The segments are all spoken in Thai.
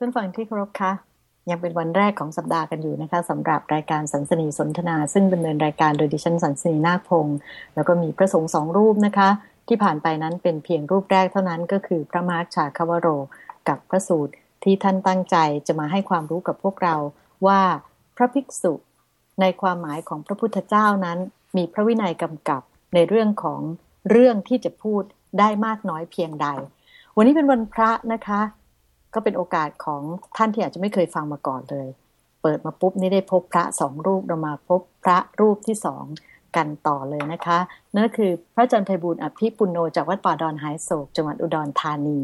ท่านฟังที่เคารพคะยังเป็นวันแรกของสัปดาห์กันอยู่นะคะสำหรับรายการสันสนีสนทนา ซึ่งดำเนินรายการโดยดิฉันสันสนีนาคพงศ์แล้วก็มีพระสงฆ์สองรูปนะคะ ที่ผ่านไปนั้นเป็นเพียงรูปแรกเท่านั้นก็คือพระมาร์คชาคาวโร กับพระสูตรที่ท่านตั้งใจจะมาให้ความรู้กับพวกเราว่าพระภิกษุในความหมายของพระพุทธเจ้านั้น มีพระวินัยกำกับในเรื่องของเรื่องที่จะพูดได้มากน้อยเพียงใด วันนี้เป็นวันพระนะคะ ก็เป็นโอกาสของท่านที่อาจจะไม่เคยฟังมาก่อนเลย เปิดมาปุ๊บนี่ได้พบพระสองรูปเรามาพบพระรูปที่สองกันต่อเลยนะคะ นั่นก็คือพระอาจารย์ไพบูลย์อภิปุโนจากวัดป่าดอนหายโศกจังหวัดอุดรธานี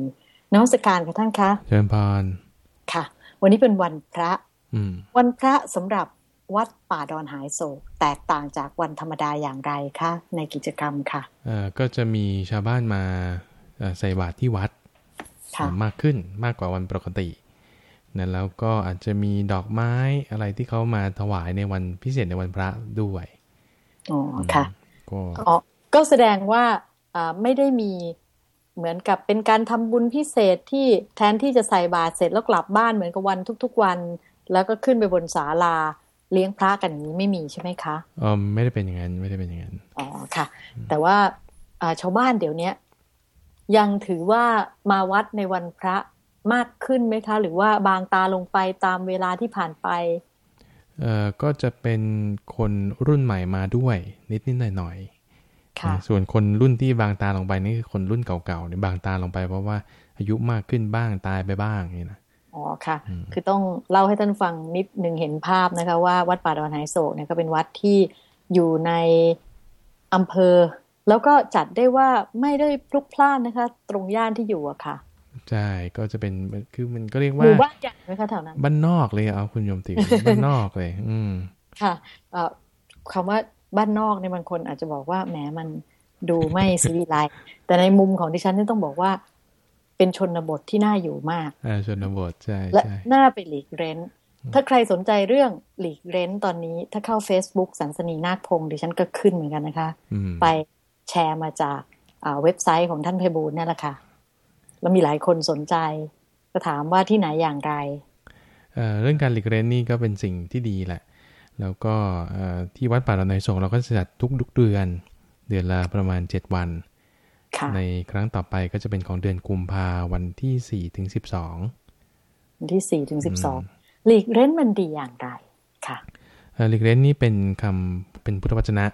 นมัสการค่ะท่านคะเชิญพรค่ะ วันนี้เป็นวันพระอืมวันพระสำหรับวัดป่าดอนหายโศก แตกต่างจากวันธรรมดาอย่างไรคะในกิจกรรมค่ะเอ่อก็จะมีชาวบ้านมาเอ่อใส่บาตรที่วัดค่ะ มากขึ้นมากกว่าวันปกตินะแล้วก็อาจจะมีดอกไม้อะไรที่เขามาถวายในวันพิเศษในวันพระด้วยอ๋อค่ะก็อ๋อก็แสดงว่าอ่าไม่ได้มีเหมือนกับเป็นการทำบุญพิเศษที่แทนที่จะใส่บาตรเสร็จแล้วกลับบ้านเหมือนกับวันทุกๆวัน แล้วก็ขึ้นไปบนศาลาเลี้ยงพระกันอย่างนี้ไม่มีใช่ไหมคะเออไม่ได้เป็นอย่างนั้นไม่ได้เป็นอย่างนั้นอ๋อค่ะ แต่ว่าอ่าชาวบ้านเดี๋ยวเนี้ ยยังถือว่ามาวัดในวันพระมากขึ้นไหมคะ หรือว่าบางตาลงไปตามเวลาที่ผ่านไปเอ่อก็จะเป็นคนรุ่นใหม่มาด้วยนิดนิดหน่อยหน่อยๆค่ะนะส่วนคนรุ่นที่บางตาลงไปนี่คือคนรุ่นเก่าๆเนี่ยบางตาลงไปเพราะว่าอายุมากขึ้นบ้างตายไปบ้างนี่นะอ๋อค่ะ คือต้องเล่าให้ท่านฟังนิดหนึ่งเห็นภาพนะคะ ว่าวัดป่าดอนไหโศกเนี่ยก็เป็นวัดที่อยู่ในอำเภอ แล้วก็จัดได้ว่าไม่ได้พลุกพล่านนะคะ ตรงย่านที่อยู่อะค่ะใช่ก็จะเป็นคือมันก็เรียกหว่ามู่บ้านใหญ่ไหมคะแถวนั้นบ้านนอกเลยเอาคุณโยมติ๋วบ้านนอกเลย อืมค่ะเอ่อคำว่าบ้านนอกเนี่ยบางคนอาจจะบอกว่าแหมมันดูไม่สิวิไลซ์แต่ในมุมของดิฉันนี่ต้องบอกว่า เป็นชนบทที่น่าอยู่มากอ่าชนบทใช่และใช่น่าไปหลีกเร้น ถ้าใครสนใจเรื่องหลีกเร้นตอนนี้ ถ้าเข้า Facebook สันสนีนาคพงศ์ดิฉันก็ขึ้นเหมือนกันนะคะอืมไป แชร์มาจากอ่าเว็บไซต์ของท่านไพบูลย์นี่แหละค่ะ แล้วมีหลายคนสนใจก็ถามว่าที่ไหนอย่างไรเอ่อเรื่องการหลีกเล่นนี่ก็เป็นสิ่งที่ดีแหละ แล้วก็เอ่อที่วัดป่าดอนในสงฆ์เราก็จะจัดทุกๆเดือน เดือนละประมาณ 7 วันค่ะในครั้งต่อไปก็จะเป็นของเดือนกุมภาวันที่4ถึง12วันที่สี่ถึงสิบสองหลีกเร้นมันดีอย่างไรค่ะเอ่อหลีกเล่นนี่เป็นคำเป็นพุทธวจนะ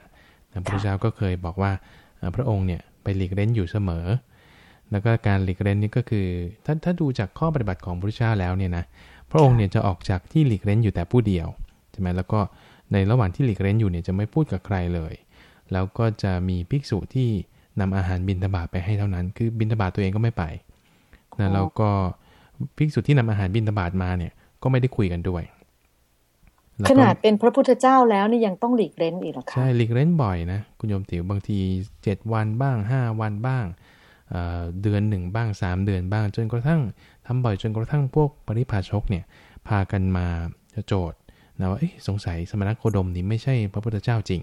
นะพระพุทธเจ้าก็เคยบอกว่าเอ่อ พระองค์เนี่ยไปหลีกเล่นอยู่เสมอ แล้วก็การหลีกเล่นนี่ก็คือถ้าถ้าดูจากข้อปฏิบัติของพระพุทธเจ้าแล้วเนี่ยนะพระองค์เนี่ยจะออกจากที่หลีกเล่นอยู่แต่ผู้เดียวใช่ไหมแล้วก็ในระหว่างที่หลีกเล่นอยู่เนี่ยจะไม่พูดกับใครเลย แล้วก็จะมีภิกษุที่นำอาหารบิณฑบาตไปให้เท่านั้น คือบิณฑบาตตัวเองก็ไม่ไปนะแล้วก็ภิกษุที่นำอาหารบิณฑบาตมาเนี่ยก็ไม่ได้คุยกันด้วยแล้ว ขก็นาดเป็นพระพุทธเจ้าแล้วนี่ยังต้องหลีกเร้นอีกเหรอคะใช่หลีกเล่นบ่อยนะคุณโยมติ๋วบางที7วันบ้าง5วันบ้างเอ่อเดือนหนึ่งบ้าง3เดือนบ้าง จนกระทั่งทำบ่อยจนกระทั่งพวกปริพาชกเนี่ยพากันมาโจทย์นะว่าเอ๊ะสงสัยสมณโคดมนี่ไม่ใช่พระพุทธเจ้าจริง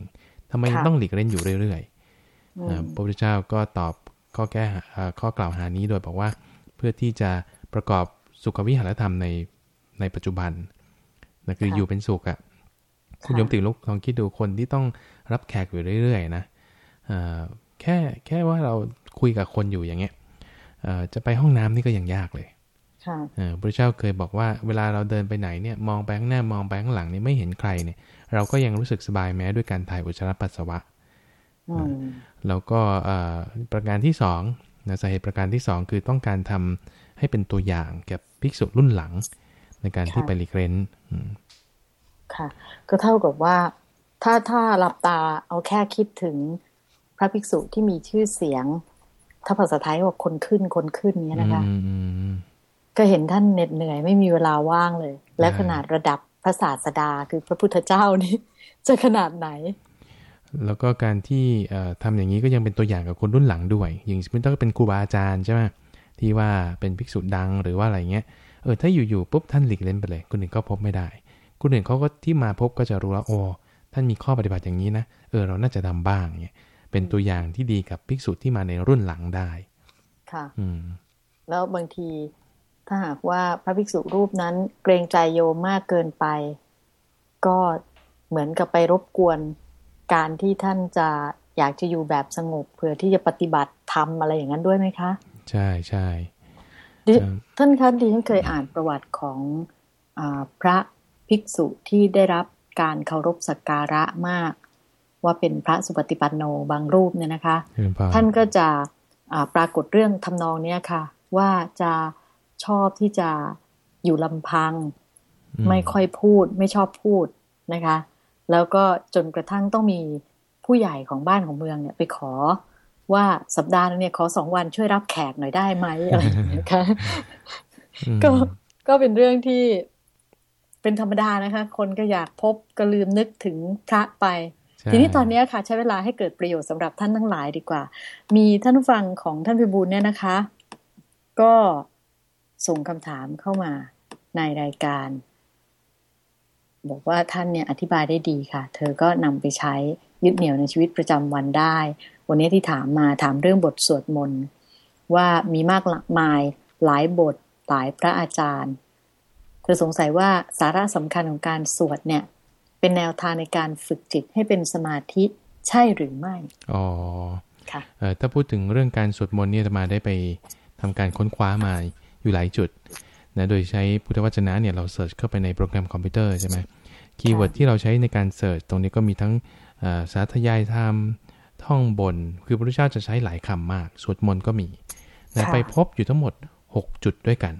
ทำไมยังต้องหลีกเล่นอยู่เรื่อยๆอืนะมพระพุทธเจ้าก็ตอบข้อแก้เอ่อข้อกล่าวหานี้โดยบอกว่าเพื่อที่จะประกอบสุขวิหารธรรมในในปัจจุบัน นะคืออยู่เป็นสุขอะคุณโยมติลูกลองคิดดูคนที่ต้องรับแขกอยู่เรื่อยๆนะเอ่อแค่แค่ว่าเราคุยกับคนอยู่อย่างเงี้ยเอ่อจะไปห้องน้ำนี่ก็ยังยากเลยค่ะเออพระเจ้าเคยบอกว่าเวลาเราเดินไปไหนเนี่ยมองไปข้างหน้ามองไปข้างหลังเนี่ยไม่เห็นใครเนี่ย เราก็ยังรู้สึกสบายแม้ด้วยการถ่ายอุจจาระปัสสาวะอืมแล้วก็เอ่อประการที่สองนะสาเหตุประการที่สองคือต้องการทำให้เป็นตัวอย่างแก่ภิกษุรุ่นหลัง ในการที่ไปหลีกเล้นอืมค่ะ ก็เท่ากับว่า ถ้าถ้าหลับตาเอาแค่คิดถึงพระภิกษุที่มีชื่อเสียง ถ้าภาษาไทยว่าคนขึ้นคนขึ้นเนี้ยนะคะอืมอืมอืมก็เห็นท่านเหน็ดเหนื่อยไม่มีเวลาว่างเลย และใช่ขนาดระดับพระศาสดาคือพระพุทธเจ้านี่จะขนาดไหน แล้วก็การที่เอ่อทำอย่างนี้ก็ยังเป็นตัวอย่างกับคนรุ่นหลังด้วย อย่างสมมติถ้าเป็นครูบาอาจารย์ใช่ไหมที่ว่าเป็นภิกษุดังหรือว่าอะไรเงี้ยเออถ้าอยู่ๆปุ๊บท่านหลีกเล่นไปเลย คนอื่นก็พบไม่ได้ คนอื่นเขาก็ที่มาพบก็จะรู้แล้วโอ้ท่านมีข้อปฏิบัติอย่างนี้นะเออเราน่าจะทำบ้างเงี้ยเป็นตัวอย่างที่ดีกับภิกษุที่มาในรุ่นหลังได้ ค่ะ อืม แล้วบางทีถ้าหากว่าพระภิกษุรูปนั้นเกรงใจโยมมากเกินไป ก็เหมือนกับไปรบกวนการที่ท่านจะอยากจะอยู่แบบสงบเพื่อที่จะปฏิบัติธรรมอะไรอย่างนั้นด้วยไหมคะ ใช่ใช่ดิ ท่านคะดิฉันเคยอ่านประวัติของอพระภิกษุที่ได้รับการเคารพสักการะมาก ว่าเป็นพระสุปฏิปันโนบางรูปเนี่ยนะคะ ท่านก็จะปรากฏเรื่องทำนองเนี้ยค่ะ ว่าจะชอบที่จะอยู่ลำพัง ไม่ค่อยพูด ไม่ชอบพูดนะคะ แล้วก็จนกระทั่งต้องมีผู้ใหญ่ของบ้านของเมืองเนี่ยไปขอ ว่าสัปดาห์นึงเนี่ยขอสองวันช่วยรับแขกหน่อยได้ไหมอะไรอย่างเงี้ยค่ะก็ก็เป็นเรื่องที่เป็นธรรมดานะคะ คนก็อยากพบก็ลืมนึกถึงพระไป ทีนี้ตอนนี้ค่ะ ใช้เวลาให้เกิดประโยชน์สำหรับท่านทั้งหลายดีกว่า มีท่านผู้ฟังของท่านพิบูลเนี่ยนะคะ ก็ส่งคำถามเข้ามาในรายการ บอกว่าท่านเนี่ยอธิบายได้ดีค่ะ เธอก็นำไปใช้ยึดเหนี่ยวในชีวิตประจำวันได้ วันนี้ที่ถามมาถามเรื่องบทสวดมนต์ว่ามีมากมายหลายบทหลายพระอาจารย์ เธอสงสัยว่าสาระสำคัญของการสวดเนี่ย เป็นแนวทางในการฝึกจิตให้เป็นสมาธิใช่หรือไม่ อ๋อ ค่ะถ้าพูดถึงเรื่องการสวดมนต์เนี่ยจะมาได้ไปทำการค้นคว้ามาอยู่หลายจุดนะ โดยใช้พุทธวจนะเนี่ยเราเสิร์ชเข้าไปในโปรแกรมคอมพิวเตอร์ใช่ไหมkeyword ที่เราใช้ในการ search ตรงนี้ก็มีทั้งสาธยายธรรม ท่องบน คือพระพุทธเจ้าจะใช้หลายคำมาก สวดมนต์ก็มีนะไปพบอยู่ทั้งหมด 6 จุดด้วยกัน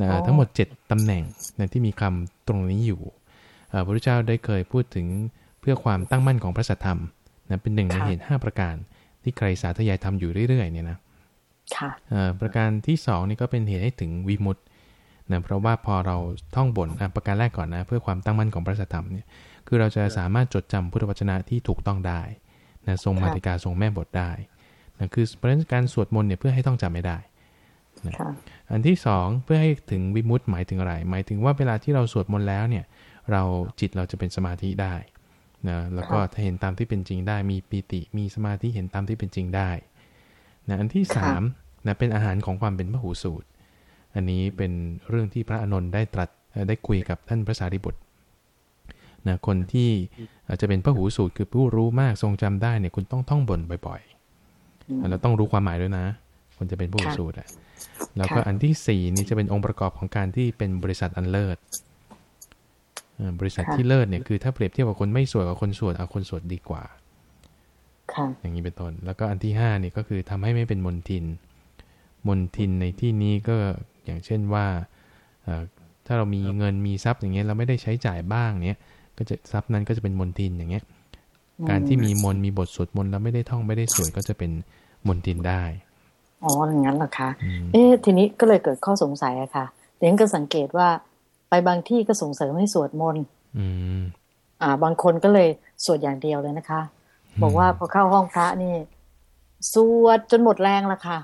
นะทั้งหมด 7ตำแหน่งนะที่มีคำตรงนี้อยู่พระพุทธเจ้าได้เคยพูดถึงเพื่อความตั้งมั่นของพระสัทธรรมนะเป็นหนึ่งในเหตุ5ประการ ที่ใครสาธยายธรรมอยู่เรื่อยๆเนี่ยนะประการที่2นี่ก็เป็นเหตุให้ถึงวิมุตต์นะเพราะว่าพอเราท่องบนประการแรกก่อนนะ เพื่อความตั้งมั่นของพระสัทธรรมเนี่ยคือเราจะสามารถจดจำพุทธวจนะที่ถูกต้องได้ นะทรงมาติกาทรงแม่บทได้นะคือเพราะฉะนั้นการสวดมนต์เนี่ยเพื่อให้ต้องจำไม่ได้นะอันที่สองเพื่อให้ถึงวิมุตต์หมายถึงอะไร หมายถึงว่าเวลาที่เราสวดมนต์แล้วเนี่ย เราจิตเราจะเป็นสมาธิได้นะแล้วก็ถ้าเห็นตามที่เป็นจริงได้ มีปีติมีสมาธิเห็นตามที่เป็นจริงได้นะอันที่สามนะเป็นอาหารของความเป็นพระหูสูตร อันนี้เป็นเรื่องที่พระอานนท์ได้ตรัสได้คุยกับท่านพระสารีบุตร นะคนที่จะเป็นพระหูสูตรคือผู้รู้มากทรงจำได้เนี่ยคุณต้องท่องบนบ่อยๆแล้วต้องรู้ความหมายด้วยนะคนจะเป็นผู้หูสูตรอะแล้วก็อันที่สี่นี่จะเป็นองค์ประกอบของการที่เป็นบริษัทอันเลิศบริษัทที่เลิศเนี่ยคือถ้าเปรียบเทียบกับคนไม่สวยกับคนสวดเอาคนสวดดีกว่าอย่างนี้เป็นต้นแล้วก็อันที่ห้านี่ก็คือทำให้ไม่เป็นมนทิน มนทินในที่นี้ก็อย่างเช่นว่าถ้าเรามีเงินมีทรัพย์อย่างเงี้ยเราไม่ได้ใช้จ่ายบ้างเนี้ย ก็จะทรัพย์นั้นก็จะเป็นมนทินอย่างเงี้ย การที่มีมนมีบทสวดมนต์แล้วไม่ได้ท่องไม่ได้สวดก็จะเป็นมนทินได้อ๋ออย่างนั้นเหรอคะเอ๊ะทีนี้ก็เลยเกิดข้อสงสัยอะค่ะเดี๋ยวก็สังเกตว่าไปบางที่ก็ส่งเสริมให้สวดมนต์อ่า บางคนก็เลยสวดอย่างเดียวเลยนะคะ บอกว่าพอเข้าห้องพระนี่ สวดจนหมดแรงละค่ะ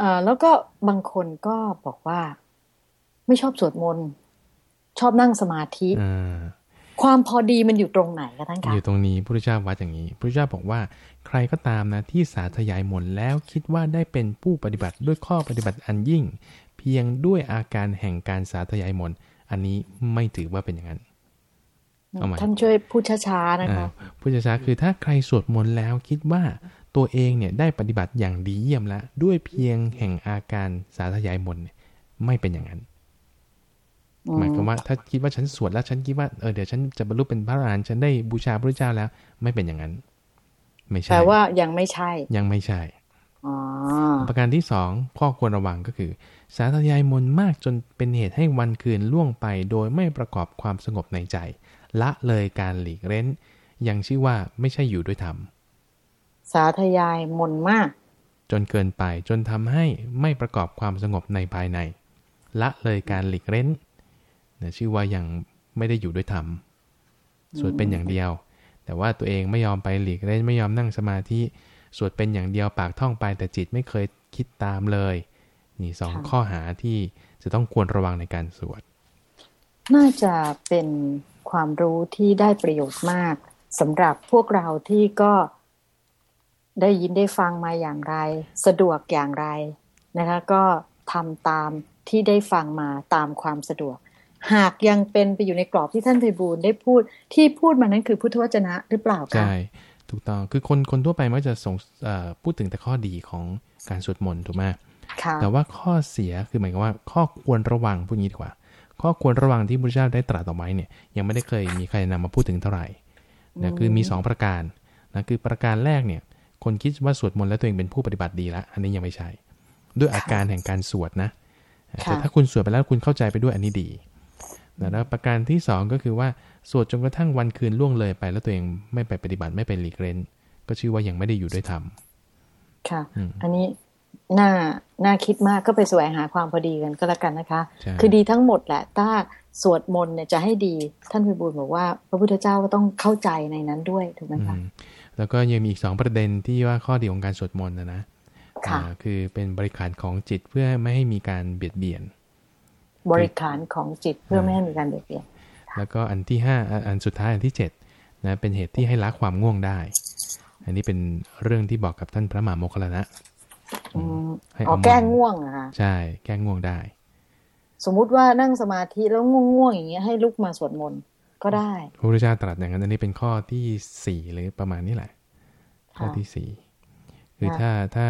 อ่าแล้วก็บางคนก็บอกว่า ไม่ชอบสวดมนต์ชอบนั่งสมาธิ ความพอดีมันอยู่ตรงไหนคะท่านคะอยู่ตรงนี้พระพุทธเจ้าวัดอย่างนี้พระพุทธเจ้าบอกว่า ใครก็ตามนะที่สาธยายมนแล้วคิดว่าได้เป็นผู้ปฏิบัติด้วยข้อปฏิบัติอันยิ่ง เพียงด้วยอาการแห่งการสาธยายมนอันนี้ไม่ถือว่าเป็นอย่างนั้นท่านช่วยพูดช้าๆนะคะพูดช้าๆคือถ้าใครสวดมนต์แล้วคิดว่าตัวเองเนี่ยได้ปฏิบัติอย่างดีเยี่ยมแล้วด้วยเพียงแห่งอาการสาธยายมนไม่เป็นอย่างนั้น หมายความว่าถ้าคิดว่าฉันสวดแล้วฉันคิดว่าเออเดี๋ยวฉันจะบรรลุเป็นพระอรหันต์ฉันได้บูชาพระเจ้าแล้ว ไม่เป็นอย่างนั้น ไม่ใช่แต่ว่ายังไม่ใช่ ยังไม่ใช่ประการที่สองข้อควรระวังก็คือ สาธยายมนมากจนเป็นเหตุให้วันคืนล่วงไป โดยไม่ประกอบความสงบในใจ ละเลยการหลีกเล้น ยังชื่อว่าไม่ใช่อยู่ด้วยธรรม สาธยายมนมาก จนเกินไปจนทำให้ไม่ประกอบความสงบในภายใน ละเลยการหลีกเล้น นะชื่อว่ายังไม่ได้อยู่ด้วยธรรมสวดเป็นอย่างเดียว แต่ว่าตัวเองไม่ยอมไปหลีกเล่นไม่ยอมนั่งสมาธิสวดเป็นอย่างเดียวปากท่องไปแต่จิตไม่เคยคิดตามเลย นี่สองข้อหาที่จะต้องควรระวังในการสวด น่าจะเป็นความรู้ที่ได้ประโยชน์มากสำหรับพวกเราที่ก็ได้ยินได้ฟังมาอย่างไร สะดวกอย่างไรนะคะ ก็ทำตามที่ได้ฟังมาตามความสะดวก หากยังเป็นไปอยู่ในกรอบที่ท่านไพบูลย์ได้พูดที่พูดมานั้นคือพุทธวจนะหรือเปล่าคะใช่ถูกต้องคือคนคนทั่วไปมักจะส่งเอ่อพูดถึงแต่ข้อดีของการสวดมนต์ถูกไหมค่ะแต่ว่าข้อเสียคือหมายความว่าข้อควรระวังพูดงี้ดีกว่า ข้อควรระวังที่พระเจ้าได้ตรัสเอาไว้เนี่ย ยังไม่ได้เคยมีใครนำมาพูดถึงเท่าไหร่นะคือมี 2 ประการนะคือประการแรกเนี่ย คนคิดว่าสวดมนต์แล้วตัวเองเป็นผู้ปฏิบัติดีแล้วอันนี้ยังไม่ใช่ ด้วยอาการแห่งการสวดนะแต่ถ้าคุณสวดไปแล้วคุณเข้าใจไปด้วยอันนี้ดีนะ แล้วประการที่ 2 ก็คือว่าสวดจนกระทั่งวันคืนล่วงเลยไป แล้วตัวเองไม่ไปปฏิบัติไม่ไปหลีกเล่นก็ชื่อว่ายังไม่ได้อยู่ด้วยธรรมค่ะอืมอันนี้น่าน่าคิดมากก็ไปแสวงหาความพอดีกันก็แล้วกันนะคะใช่คือดีทั้งหมดแหละถ้าสวดมนต์เนี่ยจะให้ดีท่านพิบูลบอกว่า พระพุทธเจ้าก็ต้องเข้าใจในนั้นด้วยถูกไหมอืคะมแล้วก็ยังมีอีกสองประเด็นที่ว่าข้อดีของการสวดมนต์นะนะค่ะอ่าคือเป็นบริการของจิตเพื่อไม่ให้มีการเบียดเบียน บริการของจิตเพื่อไม่ให้มีการเบียดเบียนแล้วก็อันที่ห้าอะอันสุดท้ายอันที่เจ็ดนะเป็นเหตุที่ให้ละความง่วงได้ อันนี้เป็นเรื่องที่บอกกับท่านพระมหาโมคคัลลานะอืมให้อ๋อเอามาแก้ง่วงนะคะใช่ แก้ง่วงได้ สมมุติว่านั่งสมาธิแล้วง่วงๆอย่างเงี้ยให้ลุกมาสวดมนต์ก็ได้พระพุทธเจ้าตรัสอย่างนั้นอันนี้เป็นข้อที่สี่หรือประมาณนี้แหละ ข้อค่ะที่สี่คือค่ะถ้าถ้า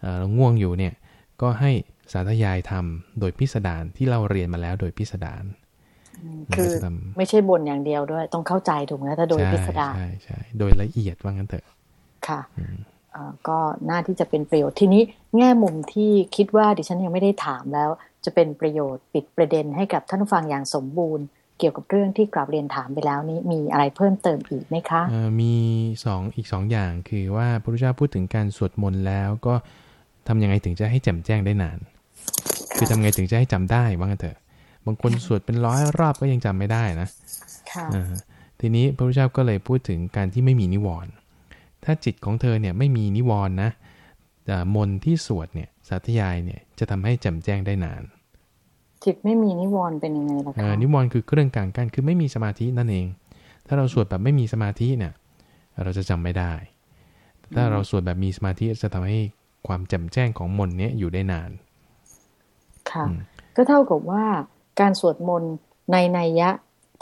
เอ่อเราง่วงอยู่เนี่ย ก็ให้ สาธยายทำโดยพิสดารที่เราเรียนมาแล้วโดยพิสดารคือมันก็จะทำไม่ใช่บนอย่างเดียวด้วย ต้องเข้าใจถูกไหมถ้าโดยพิสดารใช่ใช่โดยละเอียดว่างั้นเถอะ ค่ะเอ่อก็น่าที่จะเป็นประโยชน์ทีนี้แง่มุมที่คิดว่าดิฉันยังไม่ได้ถามแล้ว จะเป็นประโยชน์ปิดประเด็นให้กับท่านผู้ฟังอย่างสมบูรณ์ เกี่ยวกับเรื่องที่กราบเรียนถามไปแล้วนี้มีอะไรเพิ่มเติมอีกไหมคะเอ่อมีสองอีกสองอย่างคือว่าพระพุทธเจ้าพูดถึงการสวดมนต์แล้วก็ทำยังไงถึงจะให้แจ่มแจ้งได้นาน คือทำไงถึงจะให้จำได้ว่างั้นเถอะบางคนสวดเป็นร้อยรอบก็ยังจำไม่ได้นะค่ะอ่าทีนี้พระพุทธเจ้าก็เลยพูดถึงการที่ไม่มีนิวรณ์ถ้าจิตของเธอเนี่ยไม่มีนิวรณ์นะอ่ามนต์ที่สวดเนี่ยสาธยายเนี่ยจะทำให้แจ่มแจ้งได้นาน จิตไม่มีนิวรณ์เป็นยังไงล่ะเอ่คะอนิวรณ์คือเครื่องกลางกันคือไม่มีสมาธินั่นเอง ถ้าเราสวดแบบไม่มีสมาธิเนี่ยเราจะจำไม่ได้ ถ้าเราสวดแบบมีสมาธิจะทำให้ความแจ่มแจ้งของมนต์เนี้ยอยู่ได้นาน ค่ะอืมก็เท่ากับว่าการสวดมนต์ในนัยยะ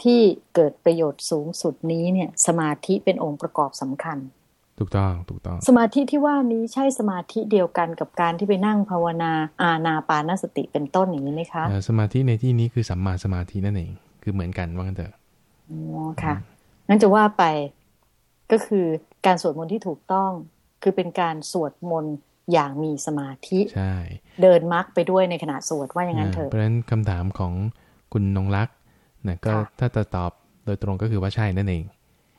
ที่เกิดประโยชน์สูงสุดนี้เนี่ยสมาธิเป็นองค์ประกอบสำคัญ ถูกต้องถูกต้อง สมาธิที่ว่านี้ใช่สมาธิเดียวกันกับการที่ไปนั่งภาวนาอาณาปานสติเป็นต้นอย่างนี้ไหมคะเอ่อสมาธิในที่นี้คือสัมมาสมาธินั่นเองคือเหมือนกันว่างั้นเถอะอ๋อค่ะงั้นจะว่าไปก็คือการสวดมนต์ที่ถูกต้อง คือเป็นการสวดมนต์ อย่างมีสมาธิใช่เดินมรรคไปด้วยในขณะสวดว่าอย่างนั้นเถอ่าอะเพราะฉะนั้นคำถามของคุณนงรักษ์นะก็ค่ะถ้าจะตอบโดยตรงก็คือว่าใช่นั่นเอง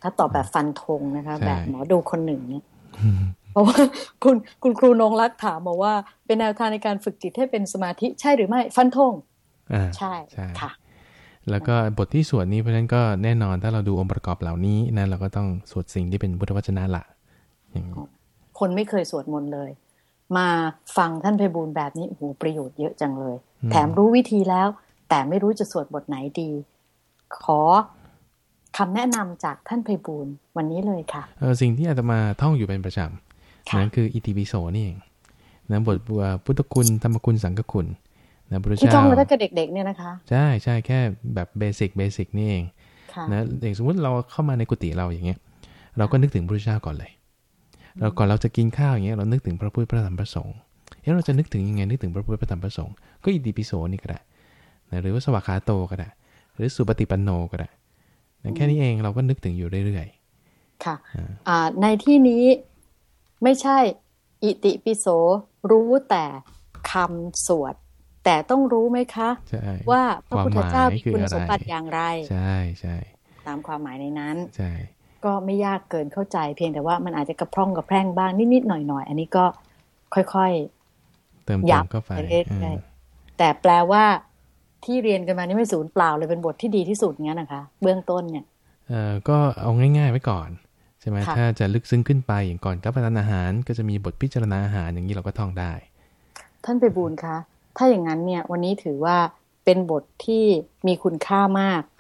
ถ้าตอบแบบฟันธงนะคะใช่แบบหมอดูคนหนึ่งเนี่ยเพราะว่าคุณคุณครูนงรักษ์ถามมาว่า เป็นแนวทางในการฝึกจิตให้เป็นสมาธิใช่หรือไม่ฟันธงอ่าใช่ใช่ค่ะ แล้วก็บทที่สวดนี้เพราะฉะนั้นก็แน่นอนถ้าเราดูองค์ประกอบเหล่านี้นะเราก็ต้องสวดสิ่งที่เป็นพุทธวจนะละอย่างนี้คนไม่เคยสวดมนต์เลย มาฟังท่านไพบูลย์แบบนี้โอ้โหประโยชน์เยอะจังเลย แถมรู้วิธีแล้ว แต่ไม่รู้จะสวดบทไหนดี ขอคำแนะนำจากท่านไพบูลย์วันนี้เลยค่ะเออสิ่งที่อาตมาท่องอยู่เป็นประจำค่ะนั่นคืออิติปิโสนี่เองนะบทว่าพุทธคุณธรรมคุณสังฆคุณนะพระที่เจ้าท่องมาตั้งแต่เด็กๆเนี่ยนะคะ ใช่ใช่แค่แบบเบสิกเบสิกนี่เองค่ะนะอย่างสมมติเราเข้ามาในกุฏิเราอย่างเงี้ย เราก็นึกถึงพระเจ้าก่อนเลย เราก่อนเราจะกินข้าวอย่างเงี้ยเรานึกถึงพระพุทธพระธรรมพระสงฆ์เอ๊ะเราจะนึกถึงยังไงนึกถึงพระพุทธพระธรรมพระสงฆ์ก็อิติปิโสนี่ก็ได้นะหรือว่าสวากขาโตก็ได้ หรือสุปฏิปันโนก็ได้นะแค่นี้เองเราก็นึกถึงอยู่เรื่อยค่ะอ่าอ่าในที่นี้ไม่ใช่อิติปิโสรู้แต่คำสวดแต่ต้องรู้ไหมคะๆใช่ว่าพระพุทธเจ้าความหมายมีคือคุณอะไรสมบัติอย่างไร ใช่ใช่ตามความหมายในนั้น ใช่ ก็ไม่ยากเกินเข้าใจ เพียงแต่ว่ามันอาจจะกระพร่องกระแพร่งบ้างนิดๆหน่อยๆอันนี้ก็ค่อยเติมหยัเติบมเข้าไปไปเรื่อยๆอ่าๆแต่แปลว่าที่เรียนกันมานี่ไม่สูญเปล่าเลยเป็นบทที่ดีที่สุดงั้นนะคะ เบื้องต้นเนี่ยเอ่อก็เอาง่าย ๆ ไว้ก่อนใช่ไหมค่ะถ้าจะลึกซึ้งขึ้นไปอย่างก่อนรับประทานอาหารก็จะมีบทพิจารณาอาหารอย่างนี้เราก็ท่องได้ ท่านไปบูลย์คะถ้าอย่างนั้นเนี่ยวันนี้ถือว่าเป็นบทที่มีคุณค่ามากอืม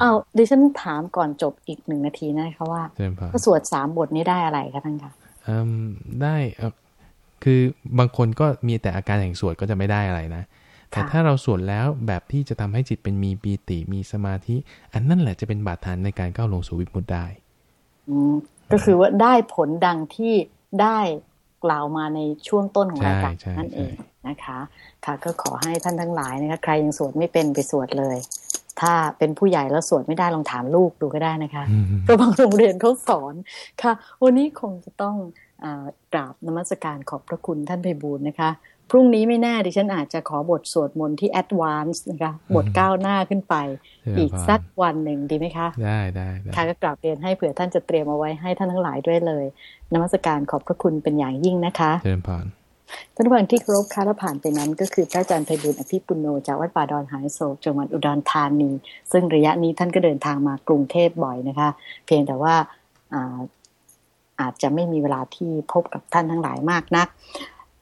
เอาดิฉันถามก่อนจบอีกหนึ่งนาทีนะคะว่าเจริญพรถ้าสวดสามบทนี้ได้อะไรคะท่านคะเอิ่มได้เอ่อคือบางคนก็มีแต่อาการแห่งสวดก็จะไม่ได้อะไรนะ แต่ถ้าเราสวดแล้วแบบที่จะทำให้จิตเป็นมีปีติมีสมาธิ อันนั่นแหละจะเป็นบาดฐานในการก้าวลงสู่วิมุตติได้ก็คือว่าได้ผลดังที่ได้ กล่าวมาในช่วงต้นของรายการนั่นเองนะคะค่ะก็ขอให้ท่านทั้งหลายนะคะใครยังสวดไม่เป็นไปสวดเลย ถ้าเป็นผู้ใหญ่แล้วสวดไม่ได้ลองถามลูกดูก็ได้นะคะเพราะบางโรงเรียนเขาสอนค่ะ วันนี้คงจะต้องกราบนมัสการขอบพระคุณท่านไพบูลย์นะคะ พรุ่งนี้ไม่แน่ดิฉันอาจจะขอบทสวดมนต์ที่ advance นะคะบทก้าวหน้าขึ้นไป อีกสักวันหนึ่งดีไหมคะ ได้ได้ค่ะก็กราบเรียนให้เผื่อท่านจะเตรียมเอาไว้ให้ท่านทั้งหลายด้วยเลยนมัสการขอบพระคุณเป็นอย่างยิ่งนะคะเจริญพรท่านผู้ฟังที่เคารพค่ะและผ่านไปนั้น ก็คือพระอาจารย์ไพบูลย์อภิปุณโณจากวัดป่าดอนหายโศกจังหวัดอุดรธานี ซึ่งระยะนี้ท่านก็เดินทางมากรุงเทพบ่อยนะคะ เพียงแต่ว่าอาจจะไม่มีเวลาที่พบกับท่านทั้งหลายมากนัก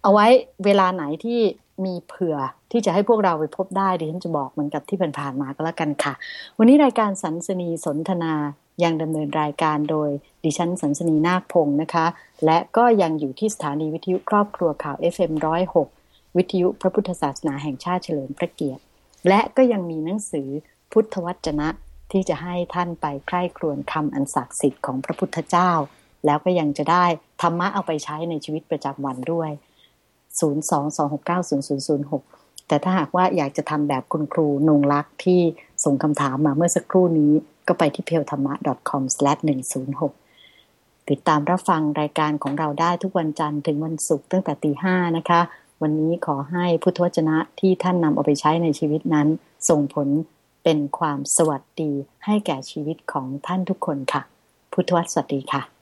เอาไว้เวลาไหนที่มีเผื่อที่จะให้พวกเราไปพบได้ดิฉันจะบอกเหมือนกับที่ผ่านๆมาก็แล้วกันค่ะ วันนี้รายการสันสนีสนทนายังดำเนินรายการโดยดิฉันสันสนีนาคพงศ์นะคะ และก็ยังอยู่ที่สถานีวิทยุครอบครัวข่าว FM106 วิทยุพระพุทธศาสนาแห่งชาติเฉลิมพระเกียรติ และก็ยังมีหนังสือพุทธวจนะที่จะให้ท่านไปใคร่ครวญคำอันศักดิ์สิทธิ์ของพระพุทธเจ้า แล้วก็ยังจะได้ธรรมะเอาไปใช้ในชีวิตประจำวันด้วย 022690006 แต่ถ้าหากว่าอยากจะทำแบบคุณครูนงลักที่ส่งคำถามมาเมื่อสักครู่นี้ ก็ไปที่ p e l t h a m m a c o m 1 0 6ติดตามรับฟังรายการของเราได้ทุกวันจันทร์ถึงวันศุกร์ตั้งแต่ตีห้านะคะ วันนี้ขอให้พุทธวจนะที่ท่านนำเอาไปใช้ในชีวิตนั้น ส่งผลเป็นความสวัสดีให้แก่ชีวิตของท่านทุกคนค่ะ พุทธวสวัสดีค่ะ